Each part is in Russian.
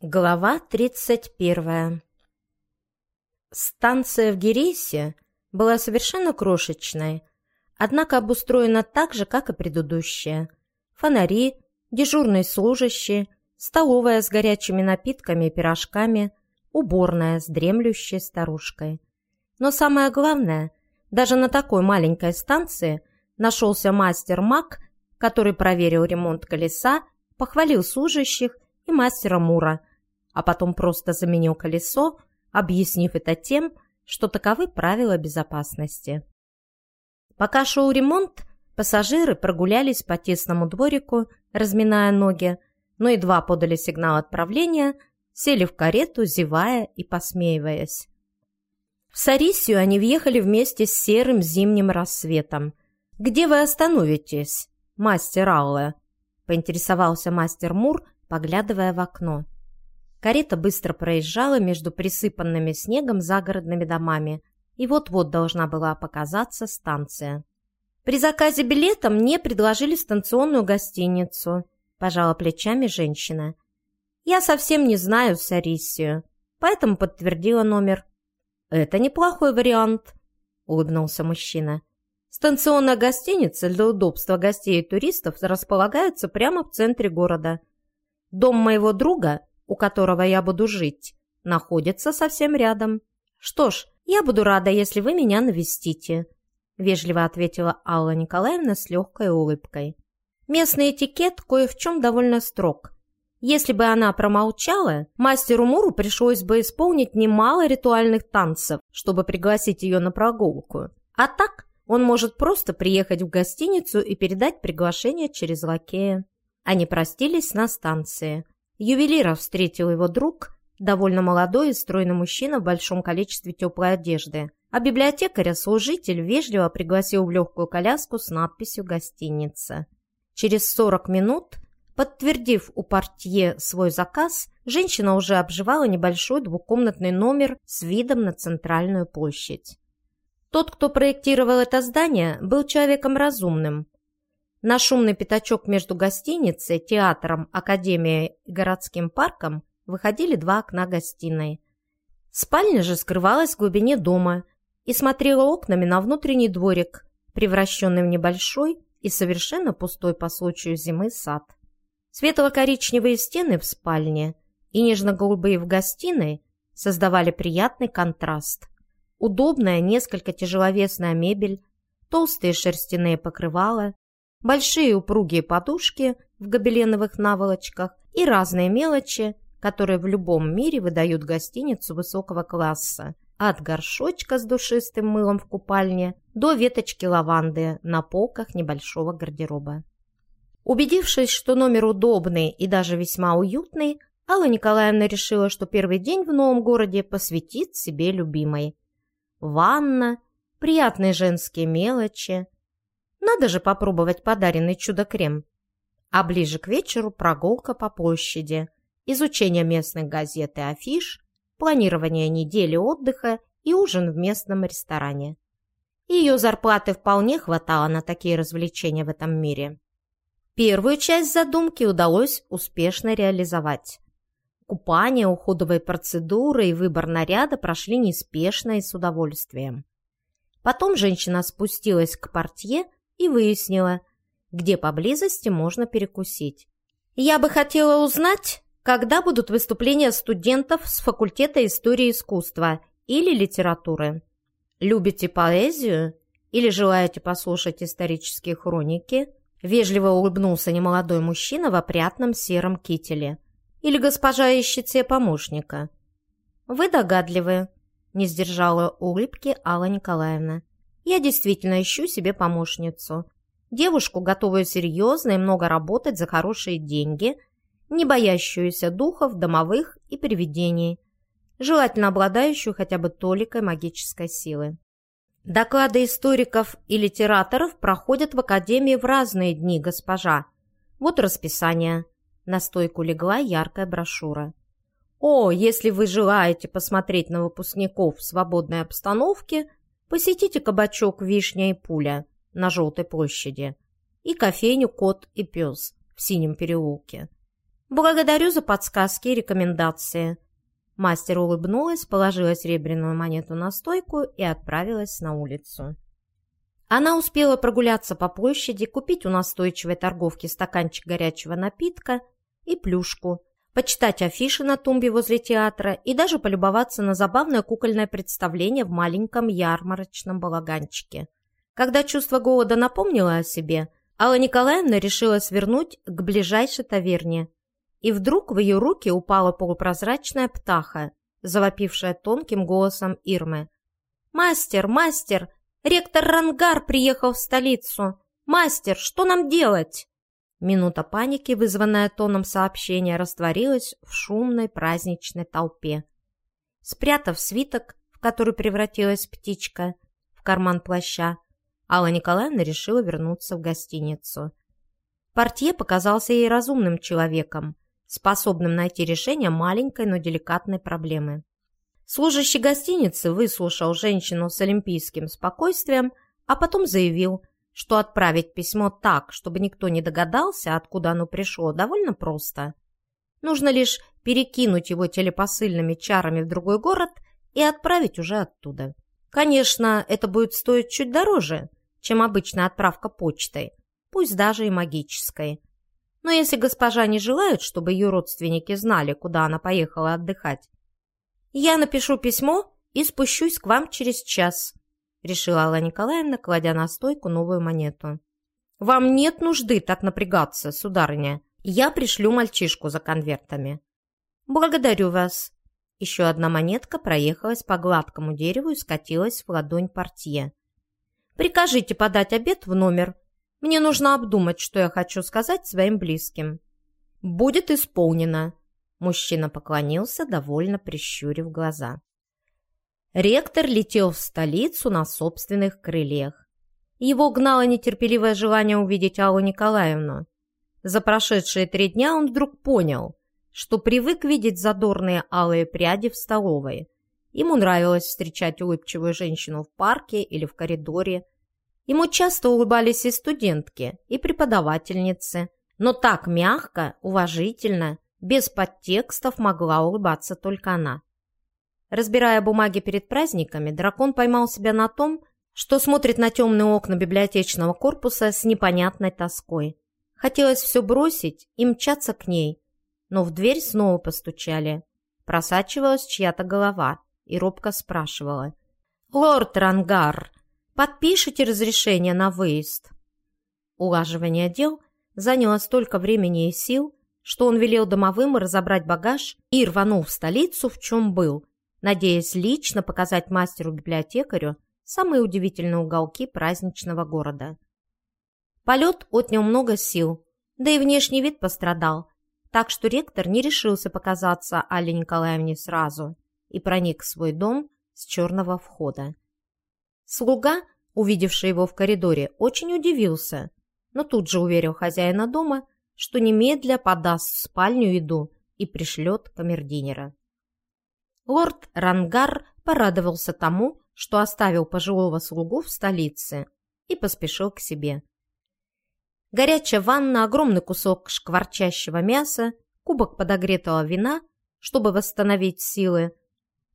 Глава 31 Станция в Гересе была совершенно крошечной, однако обустроена так же, как и предыдущая. Фонари, дежурные служащие, столовая с горячими напитками и пирожками, уборная с дремлющей старушкой. Но самое главное, даже на такой маленькой станции нашелся мастер-маг, который проверил ремонт колеса, похвалил служащих и мастера Мура – а потом просто заменил колесо, объяснив это тем, что таковы правила безопасности. Пока шел ремонт, пассажиры прогулялись по тесному дворику, разминая ноги, но едва подали сигнал отправления, сели в карету, зевая и посмеиваясь. В Сарисию они въехали вместе с серым зимним рассветом. «Где вы остановитесь, мастер Алле?» – поинтересовался мастер Мур, поглядывая в окно. Карета быстро проезжала между присыпанными снегом загородными домами, и вот-вот должна была показаться станция. «При заказе билета мне предложили станционную гостиницу», – пожала плечами женщина. «Я совсем не знаю Сарисию, поэтому подтвердила номер». «Это неплохой вариант», – улыбнулся мужчина. «Станционная гостиница для удобства гостей и туристов располагается прямо в центре города. Дом моего друга у которого я буду жить, находится совсем рядом. Что ж, я буду рада, если вы меня навестите», – вежливо ответила Алла Николаевна с легкой улыбкой. Местный этикет кое в чем довольно строг. Если бы она промолчала, мастеру Муру пришлось бы исполнить немало ритуальных танцев, чтобы пригласить ее на прогулку. А так он может просто приехать в гостиницу и передать приглашение через лакея. Они простились на станции. Ювелира встретил его друг, довольно молодой и стройный мужчина в большом количестве теплой одежды, а библиотекаря-служитель вежливо пригласил в легкую коляску с надписью «Гостиница». Через 40 минут, подтвердив у портье свой заказ, женщина уже обживала небольшой двухкомнатный номер с видом на центральную площадь. Тот, кто проектировал это здание, был человеком разумным – на шумный пятачок между гостиницей, театром, академией и городским парком выходили два окна гостиной. Спальня же скрывалась в глубине дома и смотрела окнами на внутренний дворик, превращенный в небольшой и совершенно пустой по случаю зимы сад. Светло-коричневые стены в спальне и нежно-голубые в гостиной создавали приятный контраст. Удобная, несколько тяжеловесная мебель, толстые шерстяные покрывала, большие упругие подушки в гобеленовых наволочках и разные мелочи, которые в любом мире выдают гостиницу высокого класса. От горшочка с душистым мылом в купальне до веточки лаванды на полках небольшого гардероба. Убедившись, что номер удобный и даже весьма уютный, Алла Николаевна решила, что первый день в новом городе посвятит себе любимой. Ванна, приятные женские мелочи – надо же попробовать подаренный чудо-крем. А ближе к вечеру прогулка по площади, изучение местных газет и афиш, планирование недели отдыха и ужин в местном ресторане. Ее зарплаты вполне хватало на такие развлечения в этом мире. Первую часть задумки удалось успешно реализовать. Купание, уходовые процедуры и выбор наряда прошли неспешно и с удовольствием. Потом женщина спустилась к портье и выяснила, где поблизости можно перекусить. «Я бы хотела узнать, когда будут выступления студентов с факультета истории искусства или литературы. Любите поэзию или желаете послушать исторические хроники?» Вежливо улыбнулся немолодой мужчина в опрятном сером кителе. «Или госпожа ищет себе помощника?» «Вы догадливы», — не сдержала улыбки Алла Николаевна. Я действительно ищу себе помощницу. Девушку, готовую серьезно и много работать за хорошие деньги, не боящуюся духов, домовых и привидений, желательно обладающую хотя бы толикой магической силы. Доклады историков и литераторов проходят в Академии в разные дни, госпожа. Вот расписание. На стойку легла яркая брошюра. О, если вы желаете посмотреть на выпускников в свободной обстановке, Посетите кабачок «Вишня и пуля» на Желтой площади и кофейню «Кот и пес» в Синем переулке. «Благодарю за подсказки и рекомендации». Мастер улыбнулась, положила серебряную монету на стойку и отправилась на улицу. Она успела прогуляться по площади, купить у настойчивой торговки стаканчик горячего напитка и плюшку, почитать афиши на тумбе возле театра и даже полюбоваться на забавное кукольное представление в маленьком ярмарочном балаганчике. Когда чувство голода напомнило о себе, Алла Николаевна решила свернуть к ближайшей таверне. И вдруг в ее руки упала полупрозрачная птаха, завопившая тонким голосом Ирмы. «Мастер, мастер, ректор Рангар приехал в столицу! Мастер, что нам делать?» Минута паники, вызванная тоном сообщения, растворилась в шумной праздничной толпе. Спрятав свиток, в который превратилась птичка, в карман плаща, Алла Николаевна решила вернуться в гостиницу. Портье показался ей разумным человеком, способным найти решение маленькой, но деликатной проблемы. Служащий гостиницы выслушал женщину с олимпийским спокойствием, а потом заявил, что отправить письмо так, чтобы никто не догадался, откуда оно пришло, довольно просто. Нужно лишь перекинуть его телепосыльными чарами в другой город и отправить уже оттуда. Конечно, это будет стоить чуть дороже, чем обычная отправка почтой, пусть даже и магической. Но если госпожа не желает, чтобы ее родственники знали, куда она поехала отдыхать, я напишу письмо и спущусь к вам через час, решила Алла Николаевна, кладя на стойку новую монету. Вам нет нужды так напрягаться, сударыня. Я пришлю мальчишку за конвертами. Благодарю вас. Еще одна монетка проехалась по гладкому дереву и скатилась в ладонь портье. Прикажите подать обед в номер. Мне нужно обдумать, что я хочу сказать своим близким». «Будет исполнено», – мужчина поклонился, довольно прищурив глаза. Ректор летел в столицу на собственных крыльях. Его гнало нетерпеливое желание увидеть Аллу Николаевну. За прошедшие три дня он вдруг понял, что привык видеть задорные алые пряди в столовой – Ему нравилось встречать улыбчивую женщину в парке или в коридоре. Ему часто улыбались и студентки, и преподавательницы, но так мягко, уважительно, без подтекстов могла улыбаться только она. Разбирая бумаги перед праздниками, дракон поймал себя на том, что смотрит на темные окна библиотечного корпуса с непонятной тоской. Хотелось все бросить и мчаться к ней, но в дверь снова постучали. Просачивалась чья-то голова и робко спрашивала. «Лорд Рангар, подпишите разрешение на выезд?» Улаживание дел заняло столько времени и сил, что он велел домовым разобрать багаж и рванул в столицу, в чем был, надеясь лично показать мастеру-библиотекарю самые удивительные уголки праздничного города. Полет отнял много сил, да и внешний вид пострадал, так что ректор не решился показаться Алле Николаевне сразу – и проник в свой дом с черного входа. Слуга, увидевший его в коридоре, очень удивился, но тут же уверил хозяина дома, что немедля подаст в спальню еду и пришлет камердинера. Лорд Рангар порадовался тому, что оставил пожилого слугу в столице и поспешил к себе. Горячая ванна, огромный кусок шкварчащего мяса, кубок подогретого вина, чтобы восстановить силы,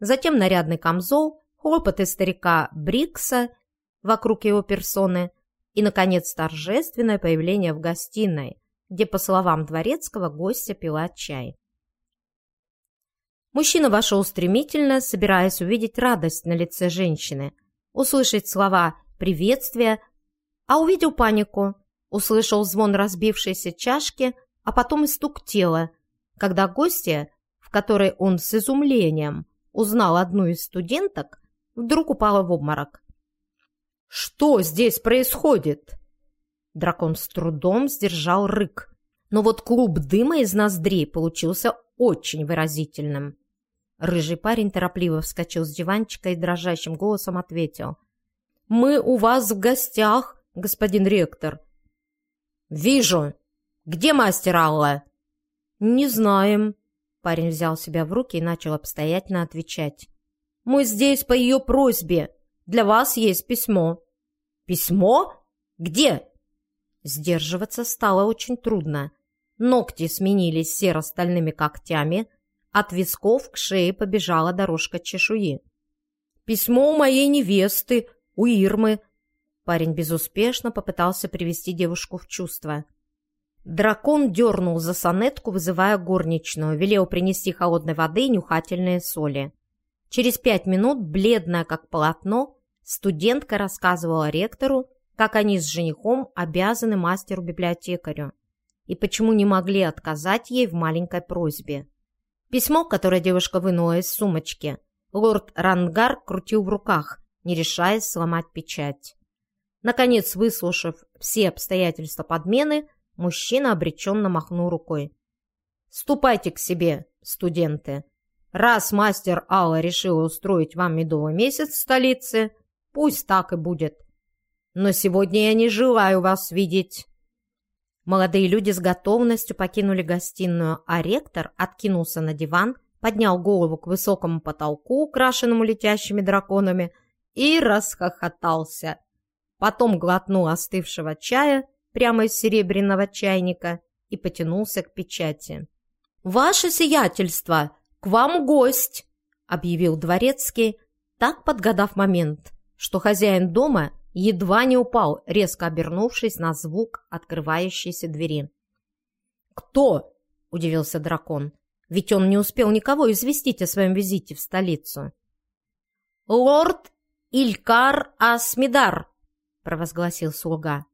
затем нарядный камзол, хлопоты старика Брикса вокруг его персоны и, наконец, торжественное появление в гостиной, где, по словам дворецкого, гостя пила чай. Мужчина вошел стремительно, собираясь увидеть радость на лице женщины, услышать слова приветствия, а увидел панику, услышал звон разбившейся чашки, а потом и стук тела, когда гостья, в которой он с изумлением узнал одну из студенток, вдруг упала в обморок. «Что здесь происходит?» Дракон с трудом сдержал рык, но вот клуб дыма из ноздрей получился очень выразительным. Рыжий парень торопливо вскочил с диванчика и дрожащим голосом ответил. «Мы у вас в гостях, господин ректор». «Вижу. Где мастер Алла?» «Не знаем», Парень взял себя в руки и начал обстоятельно отвечать. «Мы здесь по ее просьбе. Для вас есть письмо». «Письмо? Где?» Сдерживаться стало очень трудно. ногти сменились серо-стальными когтями, от висков к шее побежала дорожка чешуи. «Письмо у моей невесты, у Ирмы!» Парень безуспешно попытался привести девушку в чувство. Дракон дернул за сонетку, вызывая горничную, велел принести холодной воды и нюхательные соли. Через пять минут, бледная как полотно, студентка рассказывала ректору, как они с женихом обязаны мастеру-библиотекарю и почему не могли отказать ей в маленькой просьбе. Письмо, которое девушка вынула из сумочки, лорд Рангар крутил в руках, не решаясь сломать печать. Наконец, выслушав все обстоятельства подмены, Мужчина обреченно махнул рукой. «Ступайте к себе, студенты. Раз мастер Алла решила устроить вам медовый месяц в столице, пусть так и будет. Но сегодня я не желаю вас видеть». Молодые люди с готовностью покинули гостиную, а ректор откинулся на диван, поднял голову к высокому потолку, украшенному летящими драконами, и расхохотался. Потом глотнул остывшего чая прямо из серебряного чайника и потянулся к печати. «Ваше сиятельство! К вам гость!» — объявил дворецкий, так подгадав момент, что хозяин дома едва не упал, резко обернувшись на звук открывающейся двери. «Кто?» — удивился дракон. «Ведь он не успел никого известить о своем визите в столицу». «Лорд Илькар Асмидар!» — провозгласил слуга.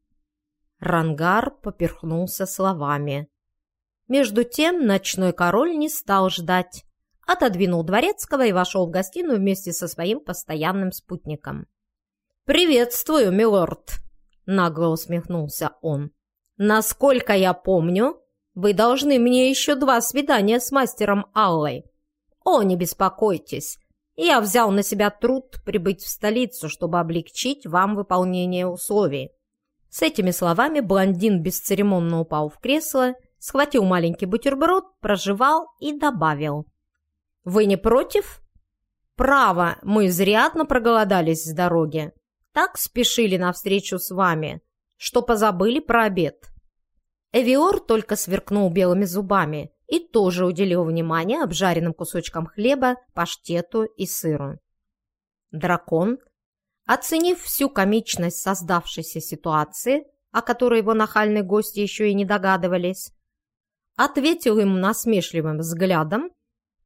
Рангар поперхнулся словами. Между тем ночной король не стал ждать, отодвинул дворецкого и вошел в гостиную вместе со своим постоянным спутником. «Приветствую, милорд!» — нагло усмехнулся он. «Насколько я помню, вы должны мне еще два свидания с мастером Аллой. О, не беспокойтесь, я взял на себя труд прибыть в столицу, чтобы облегчить вам выполнение условий. С этими словами блондин бесцеремонно упал в кресло, схватил маленький бутерброд, прожевал и добавил. «Вы не против?» «Право, мы изрядно проголодались с дороги. Так спешили навстречу с вами, что позабыли про обед». Эвиор только сверкнул белыми зубами и тоже уделил внимание обжаренным кусочкам хлеба, паштету и сыру. Дракон Оценив всю комичность создавшейся ситуации, о которой его нахальные гости еще и не догадывались, ответил им насмешливым взглядом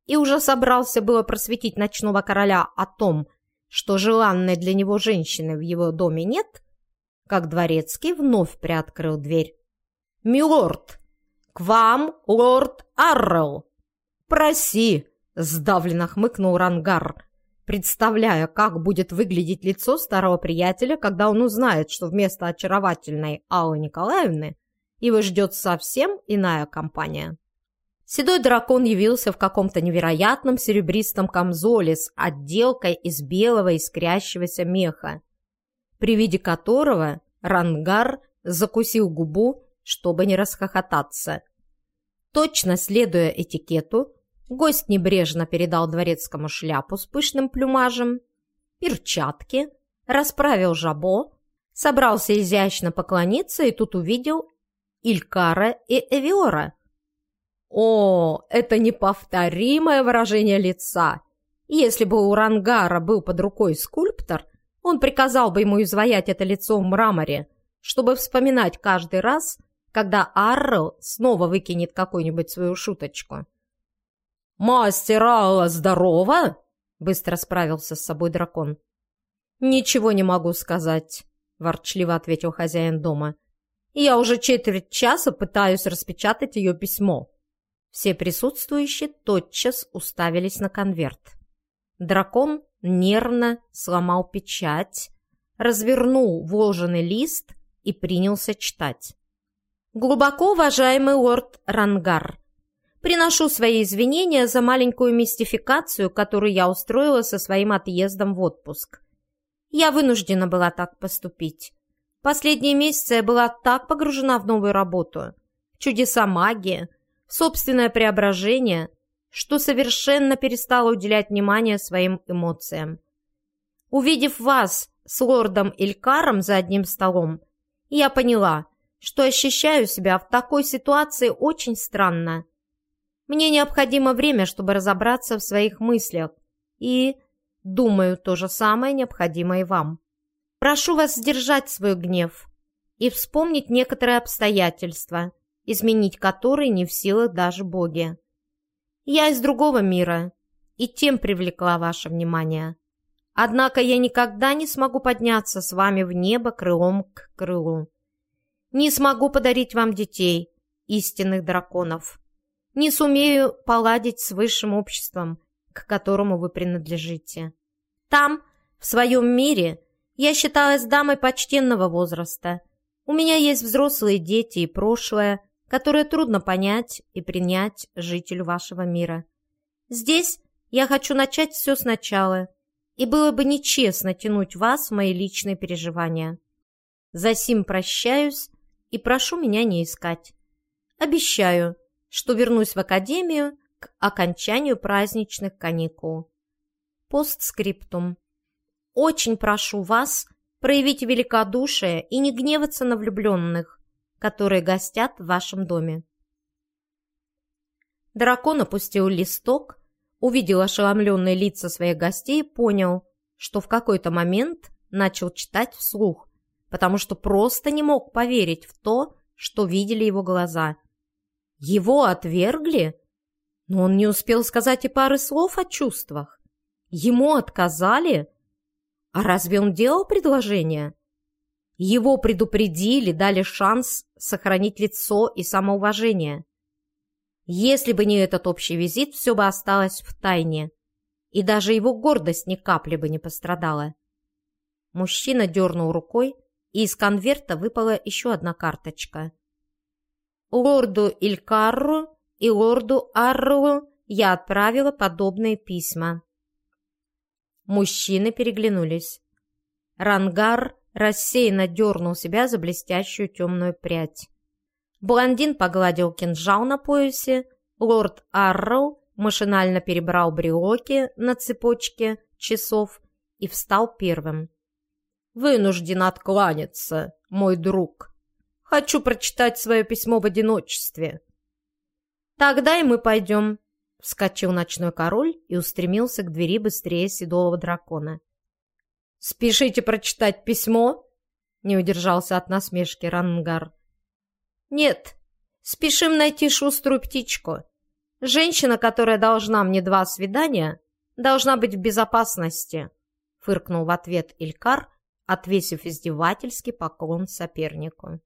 и уже собрался было просветить ночного короля о том, что желанной для него женщины в его доме нет, как дворецкий вновь приоткрыл дверь. «Милорд, к вам лорд Аррел!» «Проси!» — сдавленно хмыкнул Рангар, представляя, как будет выглядеть лицо старого приятеля, когда он узнает, что вместо очаровательной Аллы Николаевны его ждет совсем иная компания. Седой дракон явился в каком-то невероятном серебристом камзоле с отделкой из белого искрящегося меха, при виде которого Рангар закусил губу, чтобы не расхохотаться. Точно следуя этикету, Гость небрежно передал дворецкому шляпу с пышным плюмажем, перчатки, расправил жабо, собрался изящно поклониться и тут увидел Илькара и Эвиора. О, это неповторимое выражение лица! Если бы у Рангара был под рукой скульптор, он приказал бы ему изваять это лицо в мраморе, чтобы вспоминать каждый раз, когда Аррел снова выкинет какую-нибудь свою шуточку. «Мастер Алла здорова?» — быстро справился с собой дракон. «Ничего не могу сказать», — ворчливо ответил хозяин дома. «Я уже четверть часа пытаюсь распечатать ее письмо». Все присутствующие тотчас уставились на конверт. Дракон нервно сломал печать, развернул вложенный лист и принялся читать. «Глубоко уважаемый лорд Рангар, Приношу свои извинения за маленькую мистификацию, которую я устроила со своим отъездом в отпуск. Я вынуждена была так поступить. Последние месяцы я была так погружена в новую работу, чудеса магии, собственное преображение, что совершенно перестала уделять внимание своим эмоциям. Увидев вас с лордом Илькаром за одним столом, я поняла, что ощущаю себя в такой ситуации очень странно. Мне необходимо время, чтобы разобраться в своих мыслях, и, думаю, то же самое необходимо и вам. Прошу вас сдержать свой гнев и вспомнить некоторые обстоятельства, изменить которые не в силах даже боги. Я из другого мира, и тем привлекла ваше внимание. Однако я никогда не смогу подняться с вами в небо крылом к крылу. Не смогу подарить вам детей, истинных драконов. Не сумею поладить с высшим обществом, к которому вы принадлежите. Там, в своем мире, я считалась дамой почтенного возраста. У меня есть взрослые дети и прошлое, которое трудно понять и принять жителю вашего мира. Здесь я хочу начать все сначала, и было бы нечестно тянуть вас в мои личные переживания. За сим прощаюсь и прошу меня не искать. Обещаю, что вернусь в академию к окончанию праздничных каникул. Постскриптум. Очень прошу вас проявить великодушие и не гневаться на влюбленных, которые гостят в вашем доме. Дракон опустил листок, увидел ошеломленные лица своих гостей и понял, что в какой-то момент начал читать вслух, потому что просто не мог поверить в то, что видели его глаза. Его отвергли? Но он не успел сказать и пары слов о чувствах. Ему отказали? А разве он делал предложение? Его предупредили, дали шанс сохранить лицо и самоуважение. Если бы не этот общий визит, все бы осталось в тайне, и даже его гордость ни капли бы не пострадала. Мужчина дернул рукой, и из конверта выпала еще одна карточка. Лорду Илькарру и лорду Арру я отправила подобные письма. Мужчины переглянулись. Рангар рассеянно дернул себя за блестящую темную прядь. Блондин погладил кинжал на поясе, лорд Арроу машинально перебрал брелоки на цепочке часов и встал первым вынужден откланяться, мой друг. Хочу прочитать свое письмо в одиночестве». «Тогда и мы пойдем», — вскочил ночной король и устремился к двери быстрее седого дракона. «Спешите прочитать письмо?» — не удержался от насмешки Рангар. «Нет, спешим найти шуструю птичку. Женщина, которая должна мне два свидания, должна быть в безопасности», — фыркнул в ответ Илькар, отвесив издевательский поклон сопернику.